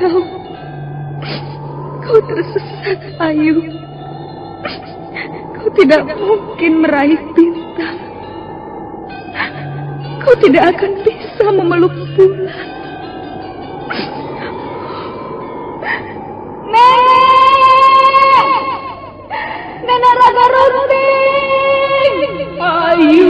kau. Kau tersesat, Ayu. Kau tidak mungkin meraih bintang. Kau tidak akan bisa memeluk bulan. Nenek! Nenek Raga Ayu!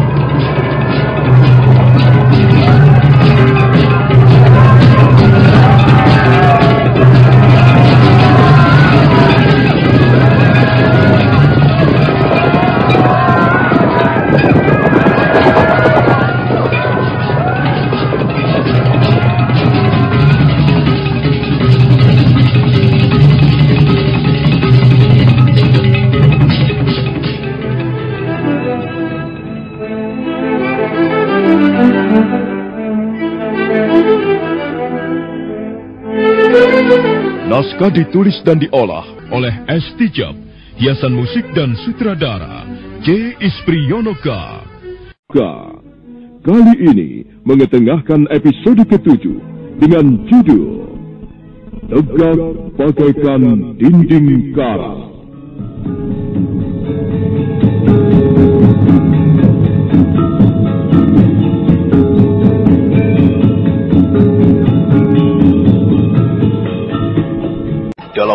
Naskah ditulis dan diolah oleh S. Tijab, hiasan musik dan sutradara J. Ispriyonoka. Kali ini mengetengahkan episode ketujuh dengan judul Tegak Bagaikan Dinding Karat.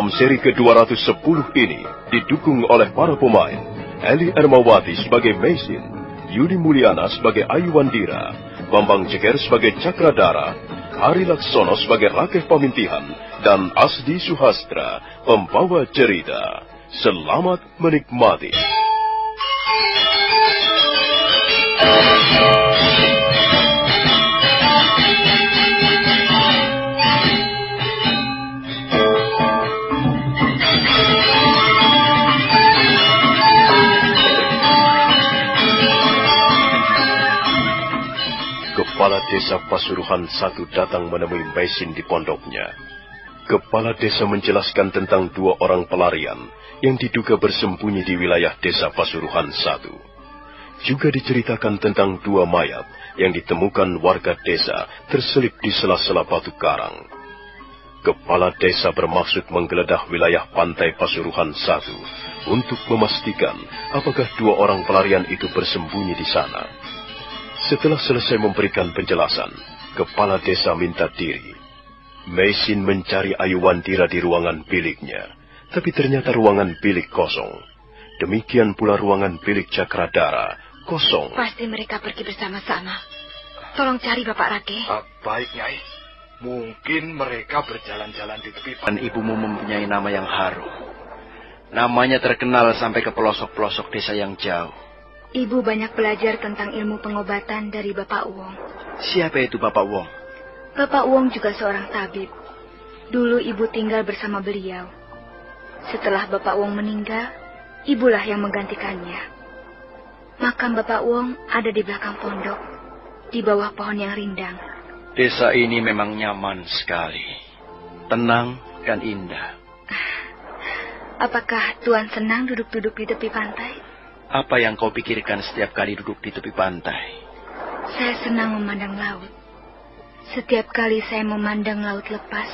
Dalam seri ke-210 ini didukung oleh para pemain Eli Ermawati sebagai Maisin, Yudi Mulyana sebagai Ayu Wandira, Bambang Jeger sebagai Cakradara, Hari Laksono sebagai Rakeh Pamintihan, dan Asdi Suhastra, pembawa cerita. Selamat menikmati. Kepala Desa Pasuruhan satu datang menemui Maisin di pondoknya. Kepala desa menjelaskan tentang dua orang pelarian yang diduga bersembunyi di wilayah Desa Pasuruhan satu. Juga diceritakan tentang dua mayat yang ditemukan warga desa terselip di sela-sela batu karang. Kepala desa bermaksud menggeledah wilayah pantai Pasuruhan satu untuk memastikan apakah dua orang pelarian itu bersembunyi di sana. Setelah selesai memberikan penjelasan, kepala desa minta diri. Mesin mencari Ayu Wandira di ruangan biliknya, tapi ternyata ruangan bilik kosong. Demikian pula ruangan bilik Cakradara kosong. Pasti mereka pergi bersama-sama. Tolong cari Bapak Rake. Ah, baik, Nyai. Mungkin mereka berjalan-jalan di tepi Dan ibumu mempunyai nama yang harum. Namanya terkenal sampai ke pelosok-pelosok desa yang jauh. Ibu banyak belajar tentang ilmu pengobatan dari Bapak Wong. Siapa itu Bapak Wong? Bapak Wong juga seorang tabib. Dulu ibu tinggal bersama beliau. Setelah Bapak Wong meninggal, ibulah yang menggantikannya. Makam Bapak Wong ada di belakang pondok. di bawah pohon yang rindang. Desa ini memang nyaman sekali. Tenang dan indah. Apakah Tuan senang duduk-duduk di tepi pantai? Apa yang kau pikirkan setiap kali duduk di tepi pantai? Saya senang memandang laut. Setiap kali saya memandang laut lepas,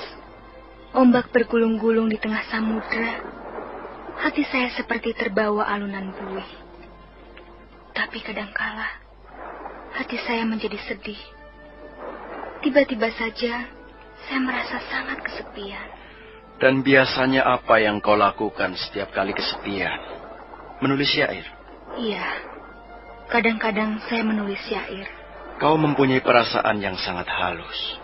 ombak bergulung-gulung di tengah samudra, hati saya seperti terbawa alunan buih. Tapi kadangkala, hati saya menjadi sedih. Tiba-tiba saja, saya merasa sangat kesepian. Dan biasanya apa yang kau lakukan setiap kali kesepian? Menulis syair? Iya, kadang-kadang saya menulis syair. Kau mempunyai perasaan yang sangat halus.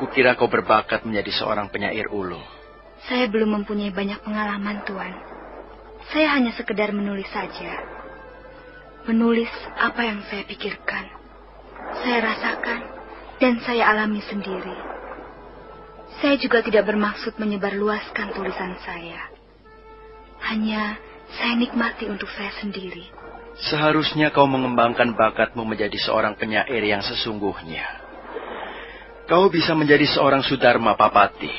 Kukira kau berbakat menjadi seorang penyair ulung. Saya belum mempunyai banyak pengalaman, Tuan. Saya hanya sekedar menulis saja. Menulis apa yang saya pikirkan. Saya rasakan dan saya alami sendiri. Saya juga tidak bermaksud menyebarluaskan tulisan saya. Hanya saya nikmati untuk saya sendiri. Seharusnya kau mengembangkan bakatmu menjadi seorang penyair yang sesungguhnya. Kau bisa menjadi seorang Sudarma Papati.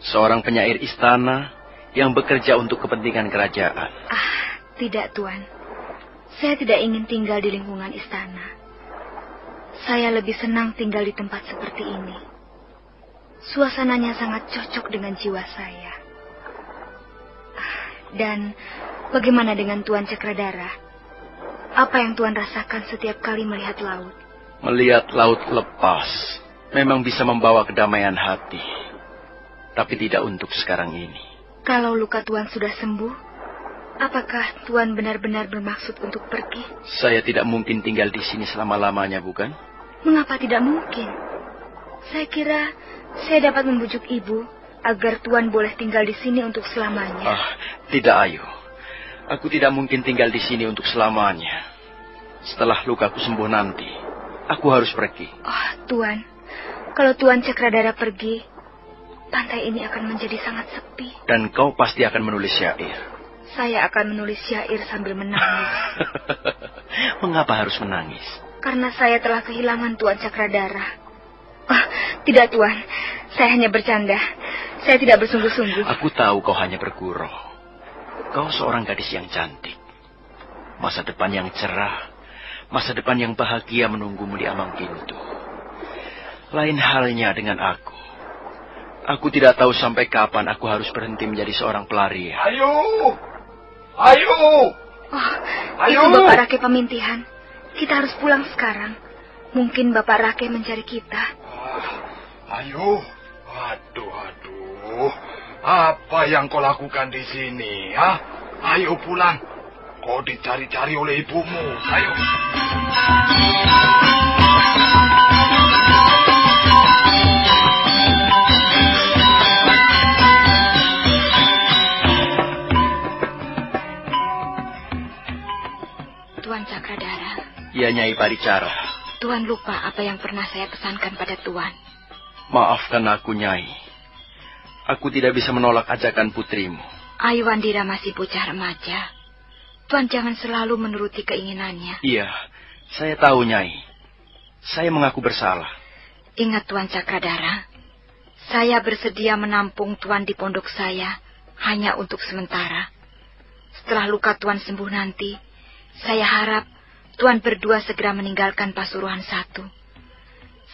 Seorang penyair istana yang bekerja untuk kepentingan kerajaan. Ah, tidak, Tuan. Saya tidak ingin tinggal di lingkungan istana. Saya lebih senang tinggal di tempat seperti ini. Suasananya sangat cocok dengan jiwa saya. Dan bagaimana dengan Tuan Cakradara? Apa yang Tuan rasakan setiap kali melihat laut? Melihat laut lepas memang bisa membawa kedamaian hati. Tapi tidak untuk sekarang ini. Kalau luka Tuan sudah sembuh, apakah Tuan benar-benar bermaksud untuk pergi? Saya tidak mungkin tinggal di sini selama-lamanya, bukan? Mengapa tidak mungkin? Saya kira saya dapat membujuk ibu agar Tuan boleh tinggal di sini untuk selamanya. Ah, tidak, Ayu. Aku tidak mungkin tinggal di sini untuk selamanya. Setelah lukaku sembuh nanti, aku harus pergi. Oh, Tuan. Kalau Tuan Cakradara pergi, pantai ini akan menjadi sangat sepi. Dan kau pasti akan menulis syair. Saya akan menulis syair sambil menangis. Mengapa harus menangis? Karena saya telah kehilangan Tuan Cakradara. Oh, tidak, Tuan. Saya hanya bercanda. Saya tidak bersungguh-sungguh. Aku tahu kau hanya bergurau. Kau seorang gadis yang cantik. Masa depan yang cerah. Masa depan yang bahagia menunggumu di ambang pintu. Lain halnya dengan aku. Aku tidak tahu sampai kapan aku harus berhenti menjadi seorang pelarian. Ayo! Ayo! Oh, Ayo! itu Bapak Rake pemintihan. Kita harus pulang sekarang. Mungkin Bapak Rake mencari kita. Ah, ayo. Aduh, aduh. Apa yang kau lakukan di sini, ha? Ayo pulang. Kau dicari-cari oleh ibumu. Ayo. Tuan Cakradara, Ya Nyai Paricara. Tuan lupa apa yang pernah saya pesankan pada Tuan. Maafkan aku Nyai. Aku tidak bisa menolak ajakan putrimu. Ayu Wandira masih bocah remaja. Tuan jangan selalu menuruti keinginannya. Iya, saya tahu Nyai. Saya mengaku bersalah. Ingat Tuan Cakradara, saya bersedia menampung Tuan di pondok saya hanya untuk sementara. Setelah luka Tuan sembuh nanti, saya harap Tuan berdua segera meninggalkan Pasuruan satu.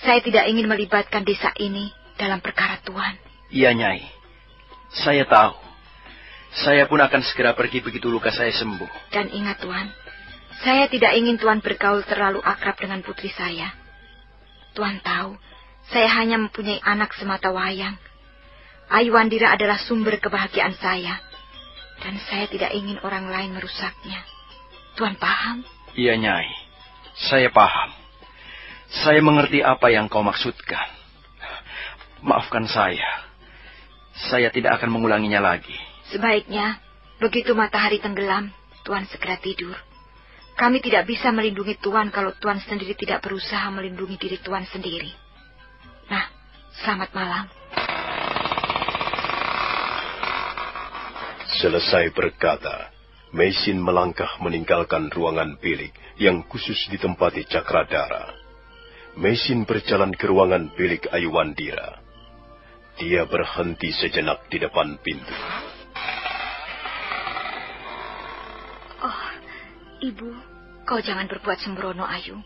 Saya tidak ingin melibatkan desa ini dalam perkara Tuan. Iya Nyai. Saya tahu. Saya pun akan segera pergi begitu luka saya sembuh. Dan ingat Tuan, saya tidak ingin Tuan bergaul terlalu akrab dengan putri saya. Tuan tahu, saya hanya mempunyai anak semata wayang. Ayu Wandira adalah sumber kebahagiaan saya. Dan saya tidak ingin orang lain merusaknya. Tuan paham? Iya Nyai. Saya paham. Saya mengerti apa yang kau maksudkan. Maafkan saya. Saya tidak akan mengulanginya lagi. Sebaiknya, begitu matahari tenggelam, Tuan segera tidur. Kami tidak bisa melindungi Tuan kalau Tuan sendiri tidak berusaha melindungi diri Tuan sendiri. Nah, selamat malam. Selesai berkata, Mesin melangkah meninggalkan ruangan bilik yang khusus ditempati Cakradara. Mesin berjalan ke ruangan bilik Ayuwandira. Dia berhenti sejenak di depan pintu. Oh, Ibu, kau jangan berbuat sembrono, Ayu.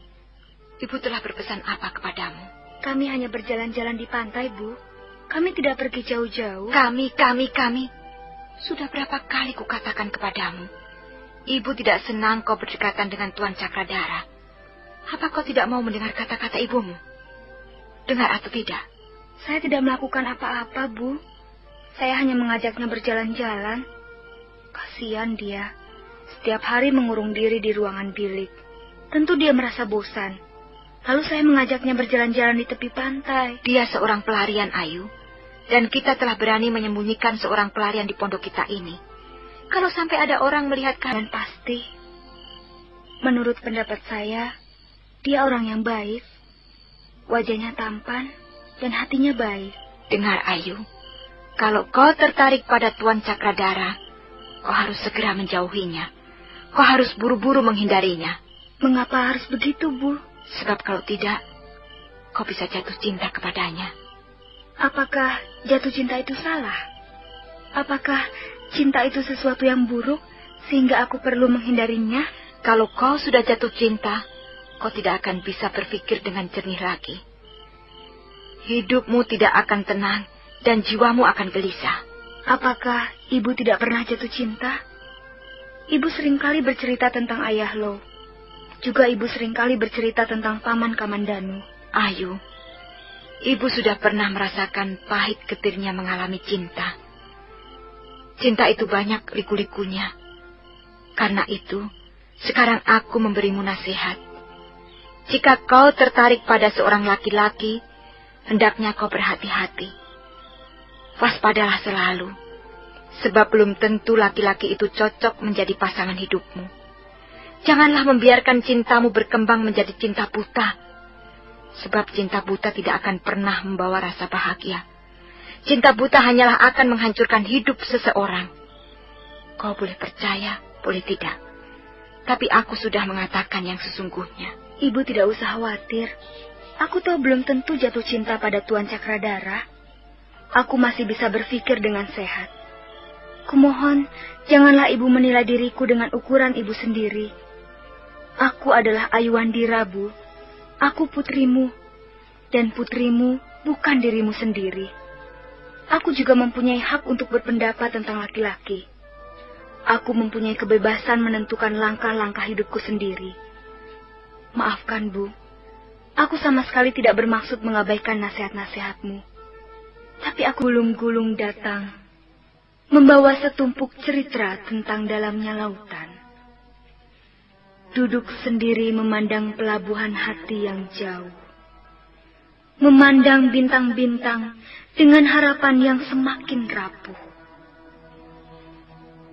Ibu telah berpesan apa kepadamu? Kami hanya berjalan-jalan di pantai, Bu. Kami tidak pergi jauh-jauh. Kami, kami, kami. Sudah berapa kali kukatakan kepadamu? Ibu tidak senang kau berdekatan dengan Tuan Cakradara. Apa kau tidak mau mendengar kata-kata ibumu? Dengar atau tidak? Saya tidak melakukan apa-apa, Bu. Saya hanya mengajaknya berjalan-jalan. Kasihan dia. Setiap hari mengurung diri di ruangan bilik. Tentu dia merasa bosan. Lalu saya mengajaknya berjalan-jalan di tepi pantai. Dia seorang pelarian, Ayu. Dan kita telah berani menyembunyikan seorang pelarian di pondok kita ini. Kalau sampai ada orang melihat kalian pasti. Menurut pendapat saya, dia orang yang baik. Wajahnya tampan dan hatinya baik. Dengar Ayu, kalau kau tertarik pada Tuan Cakradara, kau harus segera menjauhinya. Kau harus buru-buru menghindarinya. Mengapa harus begitu, Bu? Sebab kalau tidak, kau bisa jatuh cinta kepadanya. Apakah jatuh cinta itu salah? Apakah cinta itu sesuatu yang buruk sehingga aku perlu menghindarinya? Kalau kau sudah jatuh cinta, kau tidak akan bisa berpikir dengan jernih lagi. Hidupmu tidak akan tenang dan jiwamu akan gelisah. Apakah ibu tidak pernah jatuh cinta? Ibu sering kali bercerita tentang ayah lo. Juga ibu sering kali bercerita tentang paman Kamandanu. Ayu, ibu sudah pernah merasakan pahit getirnya mengalami cinta. Cinta itu banyak liku-likunya. Karena itu, sekarang aku memberimu nasihat. Jika kau tertarik pada seorang laki-laki, hendaknya kau berhati-hati. Waspadalah selalu, sebab belum tentu laki-laki itu cocok menjadi pasangan hidupmu. Janganlah membiarkan cintamu berkembang menjadi cinta buta, sebab cinta buta tidak akan pernah membawa rasa bahagia. Cinta buta hanyalah akan menghancurkan hidup seseorang. Kau boleh percaya, boleh tidak. Tapi aku sudah mengatakan yang sesungguhnya. Ibu tidak usah khawatir. Aku tahu belum tentu jatuh cinta pada Tuan Cakradara. Aku masih bisa berpikir dengan sehat. Kumohon, janganlah ibu menilai diriku dengan ukuran ibu sendiri. Aku adalah Ayuandira, Bu. Aku putrimu, dan putrimu bukan dirimu sendiri. Aku juga mempunyai hak untuk berpendapat tentang laki-laki. Aku mempunyai kebebasan menentukan langkah-langkah hidupku sendiri. Maafkan, Bu. Aku sama sekali tidak bermaksud mengabaikan nasihat-nasihatmu. Tapi aku gulung-gulung datang, membawa setumpuk cerita tentang dalamnya lautan. Duduk sendiri memandang pelabuhan hati yang jauh. Memandang bintang-bintang dengan harapan yang semakin rapuh.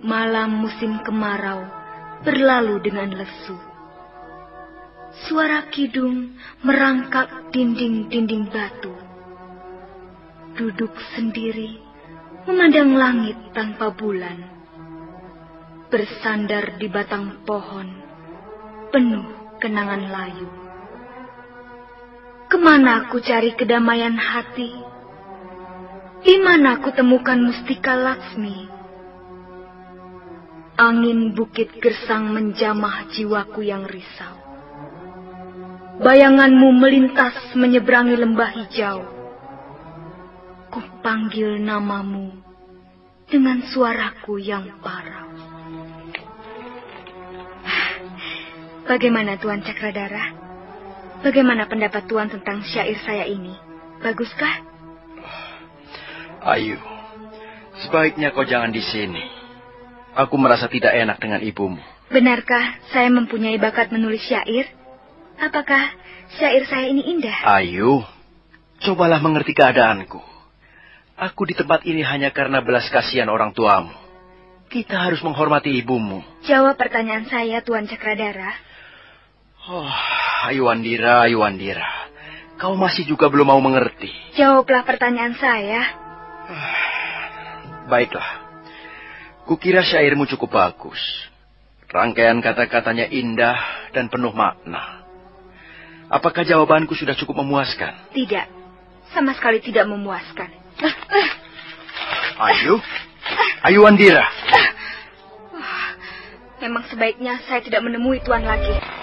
Malam musim kemarau berlalu dengan lesu. Suara kidung merangkak dinding-dinding batu. Duduk sendiri, memandang langit tanpa bulan. Bersandar di batang pohon, penuh kenangan layu. Ke mana aku cari kedamaian hati? Di mana aku temukan mustika Laksmi? Angin bukit gersang menjamah jiwaku yang risau. Bayanganmu melintas menyeberangi lembah hijau. Ku panggil namamu dengan suaraku yang parau. Bagaimana Tuan Cakradara? Bagaimana pendapat Tuan tentang syair saya ini? Baguskah? Ayu, sebaiknya kau jangan di sini. Aku merasa tidak enak dengan ibumu. Benarkah saya mempunyai bakat menulis syair? Apakah syair saya ini indah? Ayu, cobalah mengerti keadaanku. Aku di tempat ini hanya karena belas kasihan orang tuamu. Kita harus menghormati ibumu. Jawab pertanyaan saya, Tuan Cakradara. Oh, Ayu Andira, Ayu Andira. Kau masih juga belum mau mengerti. Jawablah pertanyaan saya. Baiklah. Kukira syairmu cukup bagus. Rangkaian kata-katanya indah dan penuh makna. Apakah jawabanku sudah cukup memuaskan? Tidak. Sama sekali tidak memuaskan. Ayu? Ayu Andira. Memang sebaiknya saya tidak menemui Tuan lagi.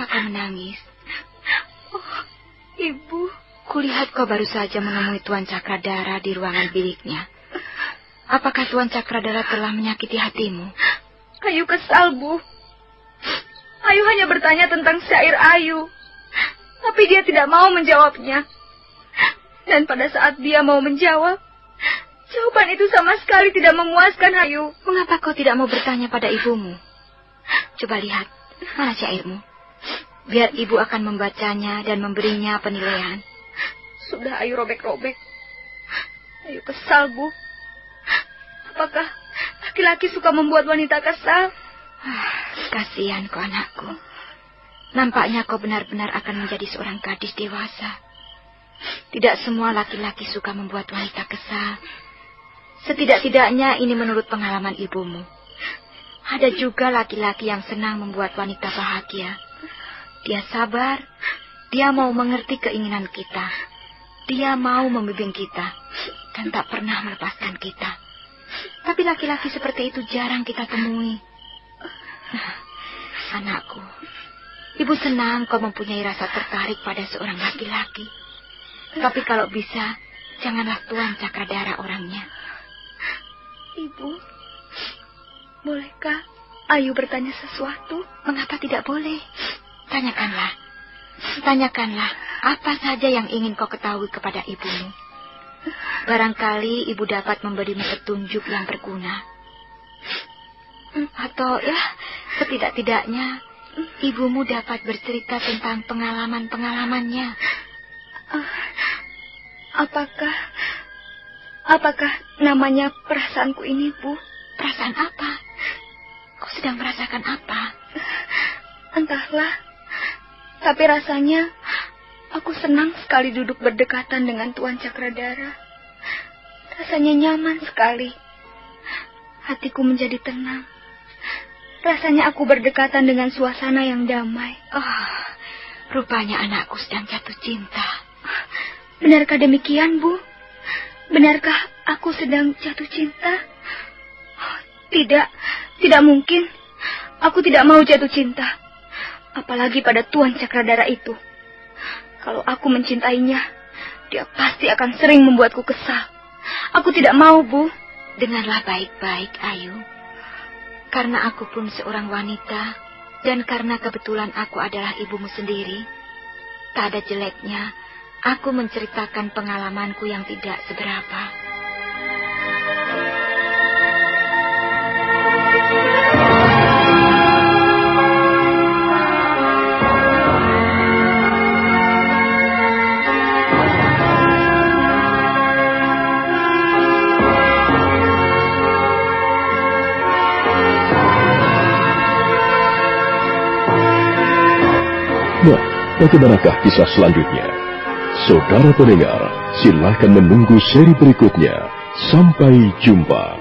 Mengapa kau menangis? Oh, Ibu. Kulihat kau baru saja menemui Tuan Cakradara di ruangan biliknya. Apakah Tuan Cakradara telah menyakiti hatimu? Ayu kesal, Bu. Ayu hanya bertanya tentang syair Ayu. Tapi dia tidak mau menjawabnya. Dan pada saat dia mau menjawab, jawaban itu sama sekali tidak memuaskan Ayu. Mengapa kau tidak mau bertanya pada ibumu? Coba lihat, mana syairmu? Biar ibu akan membacanya dan memberinya penilaian. Sudah Ayu robek-robek. Ayu kesal, Bu. Apakah laki-laki suka membuat wanita kesal? Ah, kasihan kau anakku. Nampaknya kau benar-benar akan menjadi seorang gadis dewasa. Tidak semua laki-laki suka membuat wanita kesal. Setidak-tidaknya ini menurut pengalaman ibumu. Ada juga laki-laki yang senang membuat wanita bahagia. Dia sabar, dia mau mengerti keinginan kita. Dia mau membimbing kita dan tak pernah melepaskan kita. Tapi laki-laki seperti itu jarang kita temui. Nah, anakku, ibu senang kau mempunyai rasa tertarik pada seorang laki-laki. Tapi kalau bisa, janganlah Tuan Cakradara orangnya. Ibu, bolehkah Ayu bertanya sesuatu? Mengapa tidak boleh? Tanyakanlah. Tanyakanlah apa saja yang ingin kau ketahui kepada ibumu. Barangkali ibu dapat memberimu petunjuk yang berguna. Atau ya, setidak-tidaknya ibumu dapat bercerita tentang pengalaman-pengalamannya. Ah, apakah apakah namanya perasaanku ini, Bu? Perasaan apa? Kau sedang merasakan apa? Entahlah. Tapi rasanya aku senang sekali duduk berdekatan dengan Tuan Cakradara. Rasanya nyaman sekali. Hatiku menjadi tenang. Rasanya aku berdekatan dengan suasana yang damai. Oh, rupanya anakku sedang jatuh cinta. Benarkah demikian, Bu? Benarkah aku sedang jatuh cinta? Oh, tidak, tidak mungkin. Aku tidak mau jatuh cinta. Apalagi pada Tuan Cakradara itu. Kalau aku mencintainya, dia pasti akan sering membuatku kesal. Aku tidak mau, Bu. Dengarlah baik-baik, Ayu. Karena aku pun seorang wanita, dan karena kebetulan aku adalah ibumu sendiri, tak ada jeleknya aku menceritakan pengalamanku yang tidak seberapa. Bagaimanakah kisah selanjutnya? Saudara pendengar, silakan menunggu seri berikutnya. Sampai jumpa.